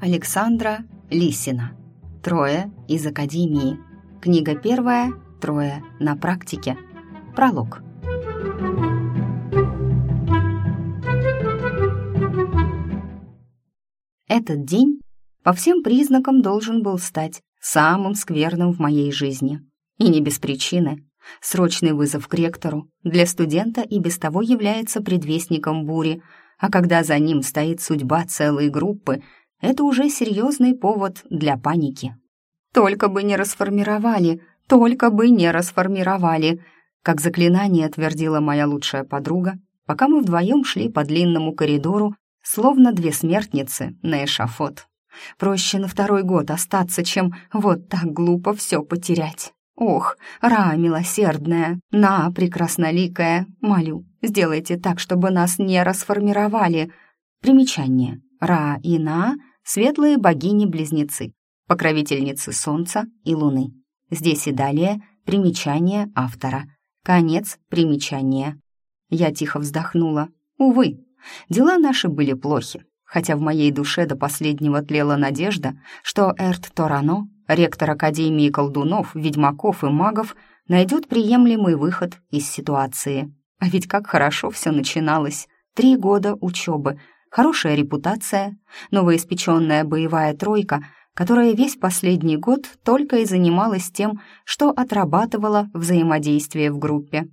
Александра Лисина. Трое из Академии. Книга первая, трое на практике. Пролог. Этот день по всем признакам должен был стать самым скверным в моей жизни. И не без причины. Срочный вызов к ректору для студента и без того является предвестником бури, а когда за ним стоит судьба целой группы, это уже серьезный повод для паники. «Только бы не расформировали, только бы не расформировали», как заклинание твердила моя лучшая подруга, пока мы вдвоем шли по длинному коридору, словно две смертницы на эшафот. Проще на второй год остаться, чем вот так глупо все потерять. Ох, Ра, милосердная, на, прекрасноликая, молю, сделайте так, чтобы нас не расформировали. Примечание. Ра и На — светлые богини-близнецы, покровительницы Солнца и Луны. Здесь и далее примечание автора. Конец примечания. Я тихо вздохнула. Увы, дела наши были плохи, хотя в моей душе до последнего тлела надежда, что Эрт Торано ректор Академии колдунов, ведьмаков и магов, найдет приемлемый выход из ситуации. А ведь как хорошо все начиналось. Три года учебы, хорошая репутация, новоиспеченная боевая тройка, которая весь последний год только и занималась тем, что отрабатывала взаимодействие в группе.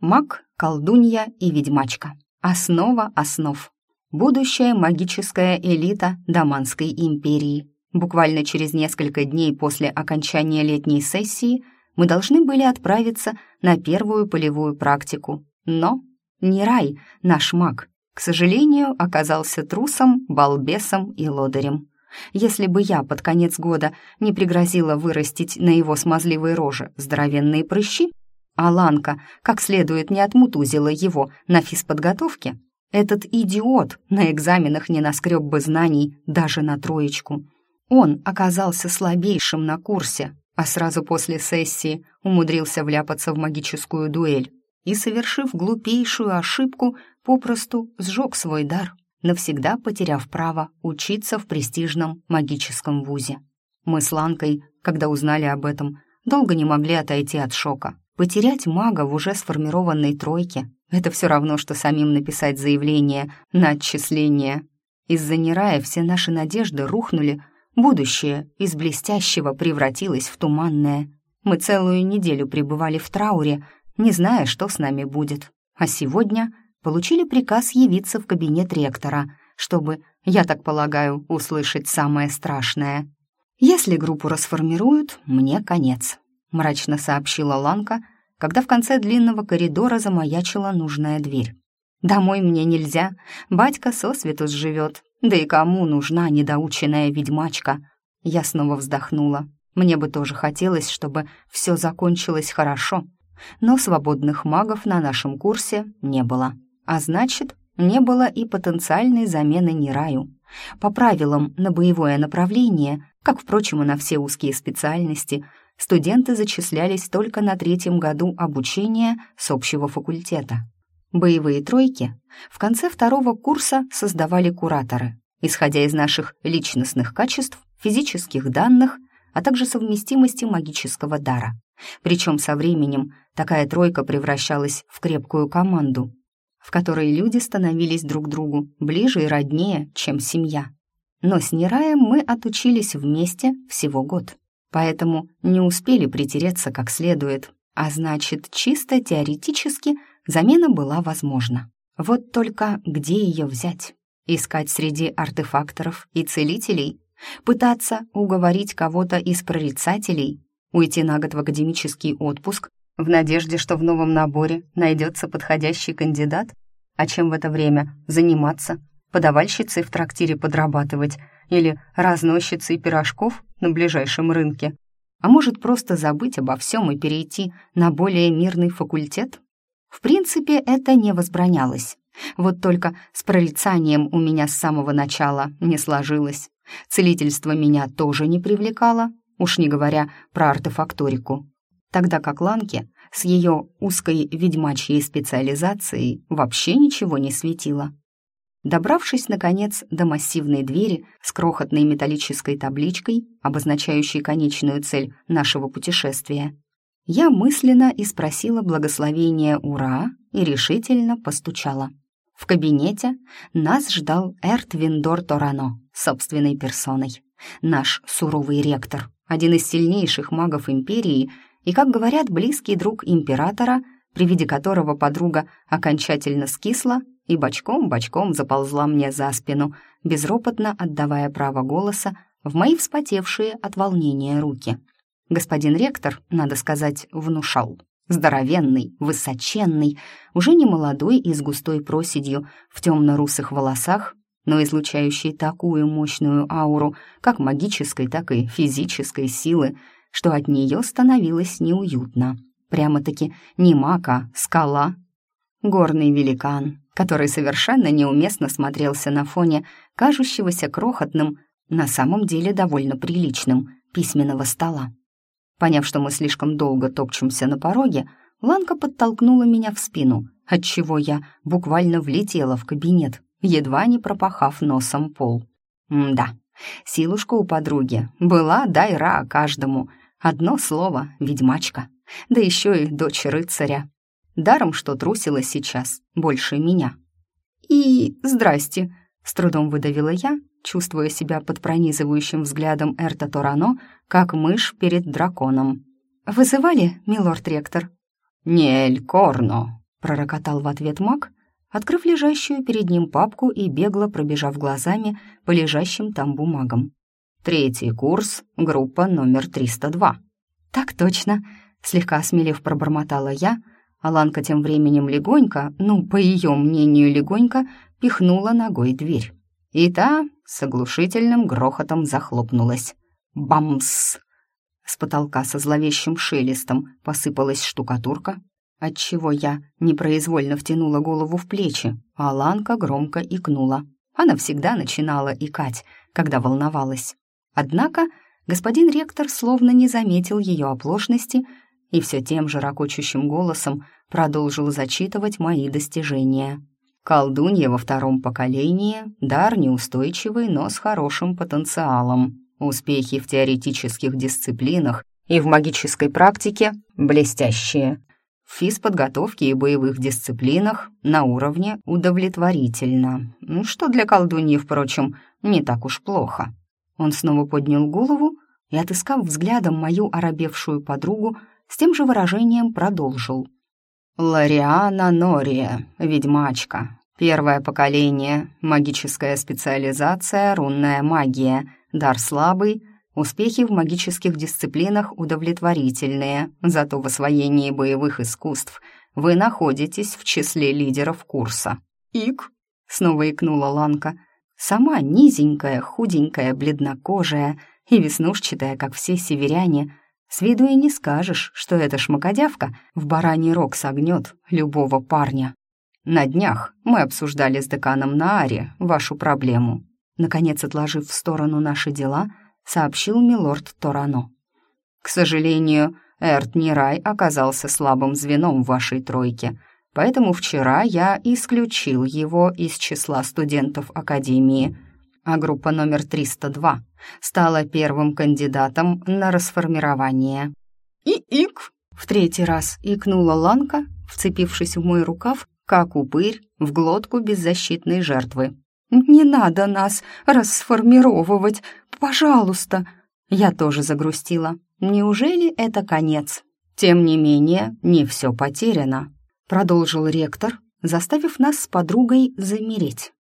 Маг, колдунья и ведьмачка. Основа основ. Будущая магическая элита Даманской империи. Буквально через несколько дней после окончания летней сессии мы должны были отправиться на первую полевую практику. Но не рай, наш маг, к сожалению, оказался трусом, балбесом и лодырем. Если бы я под конец года не пригрозила вырастить на его смазливой роже здоровенные прыщи, а Ланка как следует не отмутузила его на физподготовке, этот идиот на экзаменах не наскреб бы знаний даже на троечку. Он оказался слабейшим на курсе, а сразу после сессии умудрился вляпаться в магическую дуэль и, совершив глупейшую ошибку, попросту сжег свой дар, навсегда потеряв право учиться в престижном магическом вузе. Мы с Ланкой, когда узнали об этом, долго не могли отойти от шока. Потерять мага в уже сформированной тройке — это все равно, что самим написать заявление на отчисление. Из-за Нерая все наши надежды рухнули — Будущее из блестящего превратилось в туманное. Мы целую неделю пребывали в трауре, не зная, что с нами будет. А сегодня получили приказ явиться в кабинет ректора, чтобы, я так полагаю, услышать самое страшное. «Если группу расформируют, мне конец», — мрачно сообщила Ланка, когда в конце длинного коридора замаячила нужная дверь. «Домой мне нельзя, батька сосвету сживет, да и кому нужна недоученная ведьмачка? Я снова вздохнула. Мне бы тоже хотелось, чтобы все закончилось хорошо. Но свободных магов на нашем курсе не было. А значит, не было и потенциальной замены Нираю. По правилам на боевое направление, как, впрочем, и на все узкие специальности, студенты зачислялись только на третьем году обучения с общего факультета. Боевые тройки в конце второго курса создавали кураторы, исходя из наших личностных качеств, физических данных, а также совместимости магического дара. Причем со временем такая тройка превращалась в крепкую команду, в которой люди становились друг другу ближе и роднее, чем семья. Но с Нераем мы отучились вместе всего год, поэтому не успели притереться как следует, а значит, чисто теоретически – Замена была возможна. Вот только где ее взять? Искать среди артефакторов и целителей? Пытаться уговорить кого-то из прорицателей? Уйти на год в академический отпуск в надежде, что в новом наборе найдется подходящий кандидат? А чем в это время заниматься? Подавальщицей в трактире подрабатывать или разносчицей пирожков на ближайшем рынке? А может, просто забыть обо всем и перейти на более мирный факультет? В принципе, это не возбранялось. Вот только с прорицанием у меня с самого начала не сложилось. Целительство меня тоже не привлекало, уж не говоря про артефакторику. Тогда как Ланке с ее узкой ведьмачьей специализацией вообще ничего не светило. Добравшись, наконец, до массивной двери с крохотной металлической табличкой, обозначающей конечную цель нашего путешествия, я мысленно и спросила благословения «Ура!» и решительно постучала. В кабинете нас ждал Эрт Виндор Торано собственной персоной. Наш суровый ректор, один из сильнейших магов империи и, как говорят, близкий друг императора, при виде которого подруга окончательно скисла и бочком-бочком заползла мне за спину, безропотно отдавая право голоса в мои вспотевшие от волнения руки. Господин ректор, надо сказать, внушал. Здоровенный, высоченный, уже не молодой и с густой проседью в темно-русых волосах, но излучающий такую мощную ауру, как магической, так и физической силы, что от нее становилось неуютно. Прямо-таки не маг, а скала. Горный великан, который совершенно неуместно смотрелся на фоне кажущегося крохотным, на самом деле довольно приличным, письменного стола. Поняв, что мы слишком долго топчемся на пороге, Ланка подтолкнула меня в спину, отчего я буквально влетела в кабинет, едва не пропахав носом пол. да, силушка у подруги была дайра каждому. Одно слово — ведьмачка, да еще и дочь рыцаря. Даром, что трусила сейчас, больше меня. «И здрасте», — с трудом выдавила я, чувствуя себя под пронизывающим взглядом Эрта Торано, как мышь перед драконом. «Вызывали, милорд-ректор?» «Нель Корно», — пророкотал в ответ маг, открыв лежащую перед ним папку и бегло пробежав глазами по лежащим там бумагам. «Третий курс, группа номер 302». «Так точно», — слегка осмелев пробормотала я, — Аланка тем временем легонько, ну, по ее мнению, легонько, пихнула ногой дверь. И та с оглушительным грохотом захлопнулась. Бамс! С потолка со зловещим шелестом посыпалась штукатурка, отчего я непроизвольно втянула голову в плечи, а Аланка громко икнула. Она всегда начинала икать, когда волновалась. Однако господин ректор словно не заметил ее оплошности и все тем же ракочущим голосом продолжил зачитывать мои достижения. Колдунья во втором поколении, дар неустойчивый, но с хорошим потенциалом. Успехи в теоретических дисциплинах и в магической практике блестящие. В физподготовке и боевых дисциплинах на уровне удовлетворительно. Что для колдуньи, впрочем, не так уж плохо. Он снова поднял голову и, отыскав взглядом мою оробевшую подругу, с тем же выражением продолжил. «Лариана Нория, ведьмачка. Первое поколение, магическая специализация, рунная магия, дар слабый, успехи в магических дисциплинах удовлетворительные, зато в освоении боевых искусств вы находитесь в числе лидеров курса». «Ик?» — снова икнула Ланка. Сама низенькая, худенькая, бледнокожая и веснушчатая, как все северяне — с виду и не скажешь, что эта шмакодявка в бараний рог согнет любого парня. На днях мы обсуждали с деканом Наари вашу проблему. Наконец, отложив в сторону наши дела, сообщил милорд Торано. К сожалению, Эрт Нирай оказался слабым звеном в вашей тройке, поэтому вчера я исключил его из числа студентов Академии, а группа номер 302 стала первым кандидатом на расформирование. «И-ик!» — в третий раз икнула Ланка, вцепившись в мой рукав, как упырь в глотку беззащитной жертвы. «Не надо нас расформировывать, пожалуйста!» Я тоже загрустила. Неужели это конец? Тем не менее, не все потеряно, продолжил ректор, заставив нас с подругой замереть.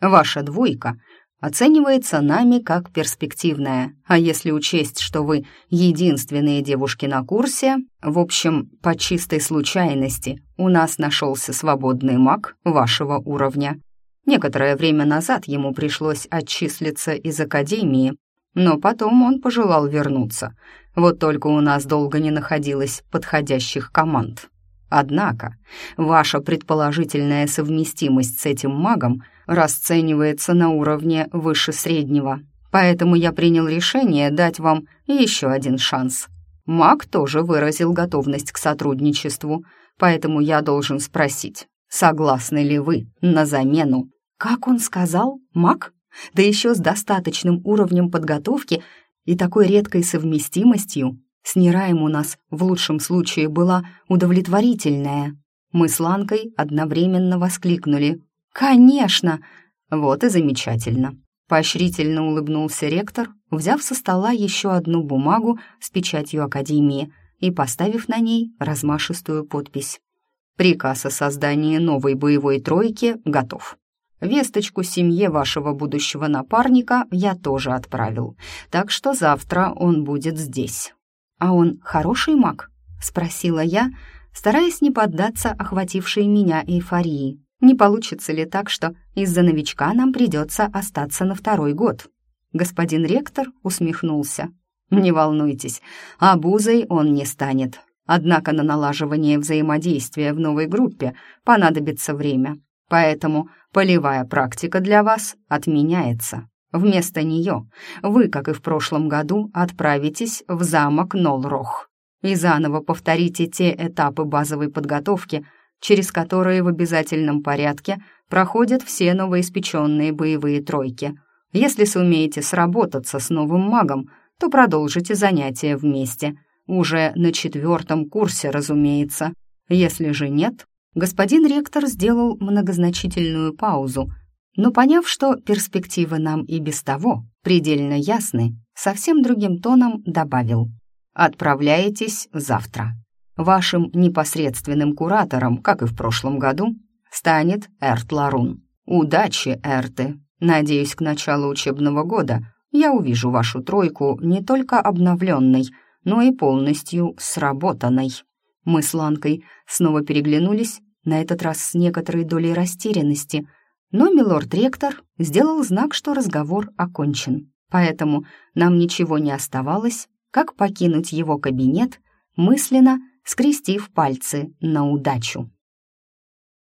Ваша двойка оценивается нами как перспективная, а если учесть, что вы единственные девушки на курсе, в общем, по чистой случайности у нас нашелся свободный маг вашего уровня. Некоторое время назад ему пришлось отчислиться из академии, но потом он пожелал вернуться. Вот только у нас долго не находилось подходящих команд. Однако ваша предположительная совместимость с этим магом расценивается на уровне выше среднего, поэтому я принял решение дать вам еще один шанс. Маг тоже выразил готовность к сотрудничеству, поэтому я должен спросить, согласны ли вы на замену Как он сказал? Маг? Да еще с достаточным уровнем подготовки и такой редкой совместимостью. С Нираем у нас в лучшем случае была удовлетворительная. Мы с Ланкой одновременно воскликнули. «Конечно!» «Вот и замечательно!» Поощрительно улыбнулся ректор, взяв со стола еще одну бумагу с печатью Академии и поставив на ней размашистую подпись. «Приказ о создании новой боевой тройки готов. Весточку семье вашего будущего напарника я тоже отправил, так что завтра он будет здесь». «А он хороший маг?» — спросила я, стараясь не поддаться охватившей меня эйфории. Не получится ли так, что из-за новичка нам придется остаться на второй год? Господин ректор усмехнулся. Не волнуйтесь, обузой он не станет. Однако на налаживание взаимодействия в новой группе понадобится время. Поэтому полевая практика для вас отменяется. Вместо нее вы, как и в прошлом году, отправитесь в замок Нолрох и заново повторите те этапы базовой подготовки, через которые в обязательном порядке проходят все новоиспеченные боевые тройки. Если сумеете сработаться с новым магом, то продолжите занятия вместе. Уже на четвертом курсе, разумеется. Если же нет, господин ректор сделал многозначительную паузу, но поняв, что перспективы нам и без того предельно ясны, совсем другим тоном добавил «Отправляетесь завтра». Вашим непосредственным куратором, как и в прошлом году, станет Эрт Ларун. Удачи, Эрты! Надеюсь, к началу учебного года я увижу вашу тройку не только обновленной, но и полностью сработанной. Мы с Ланкой снова переглянулись, на этот раз с некоторой долей растерянности, но милорд-ректор сделал знак, что разговор окончен. Поэтому нам ничего не оставалось, как покинуть его кабинет, мысленно скрестив пальцы на удачу.